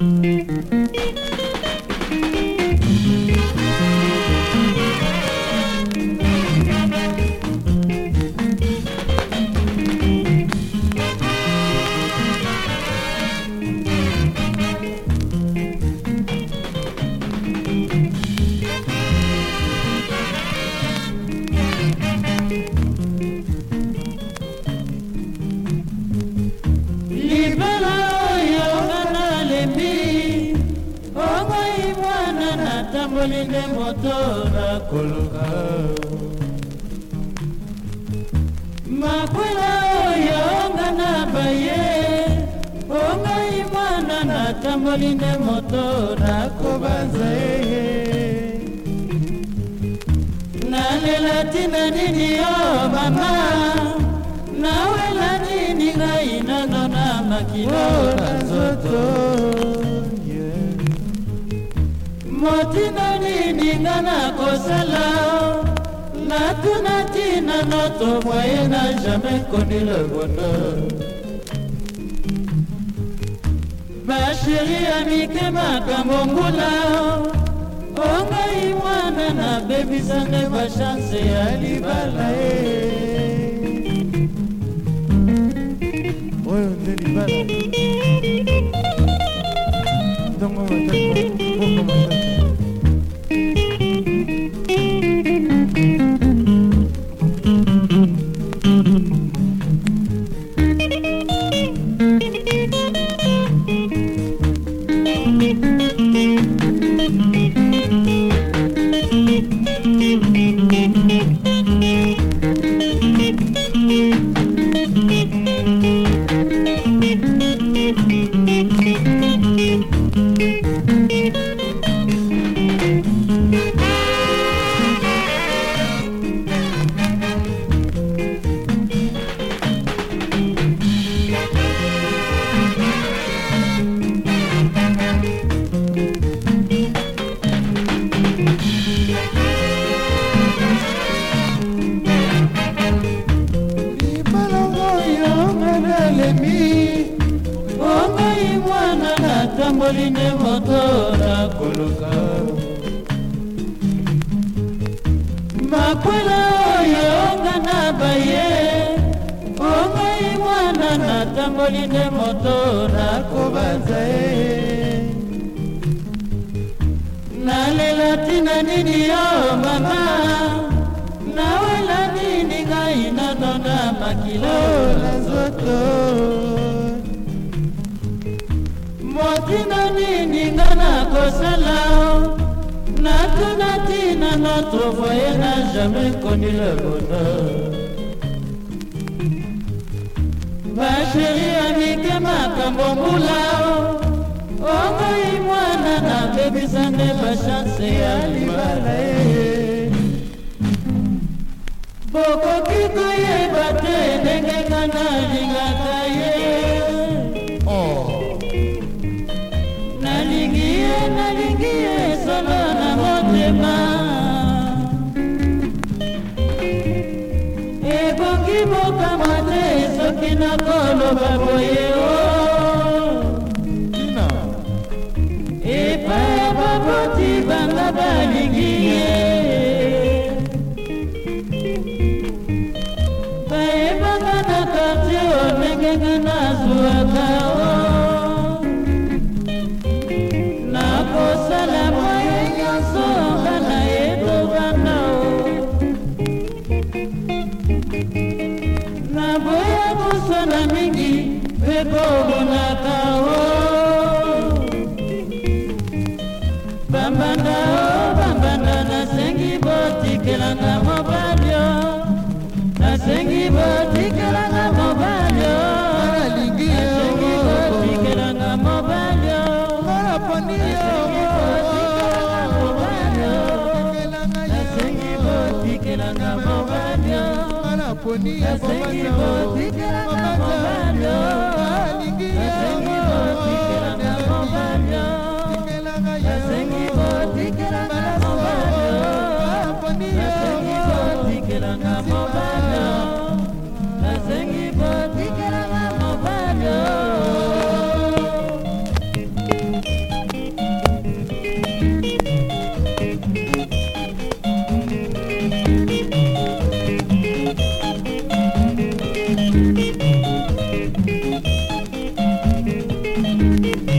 Mm-hmm. natamboli nde moto nakoluka makwela oyo onga na baye ongai mwana natamboli nde moto nakobanza ye nalela tina nini yo mama nawela nini ngai nano na makilo na nzoto motina nini nga nakosala natuna ntina noto moye na jamai koni le bonheur basheri ya mike makambo ngula ongai mwana nabebisanga bashanse ya libala e oyo nde libala omoli nde moto nakoluka makwela oyo onga na baye ongai mwana natamboli nde moto nakobanza ye nalela ntina nini yo mama nawela nini ngai nanona makilo kosala natuna ntina notre voyage jamais connu le bonheur basheri amike makambo mbula okoi mwana na bebisa nde bashanse ya libala ye bokoki koyeba te ndenge ngana linga ebokama te soki nakoloba boye o oh. epai ya baboti banga balingi ye bayebaka na kartie onengenge nazwaka boya kosala mingi mpe kobonaka o bambanga o bambanga nasengi botikelanga mobalio nasengi botikelanga mobalio e nasengi botikelanga mobalio poni ebomana momata alingi yangotikelaka yango balasa aponi yango Thank you.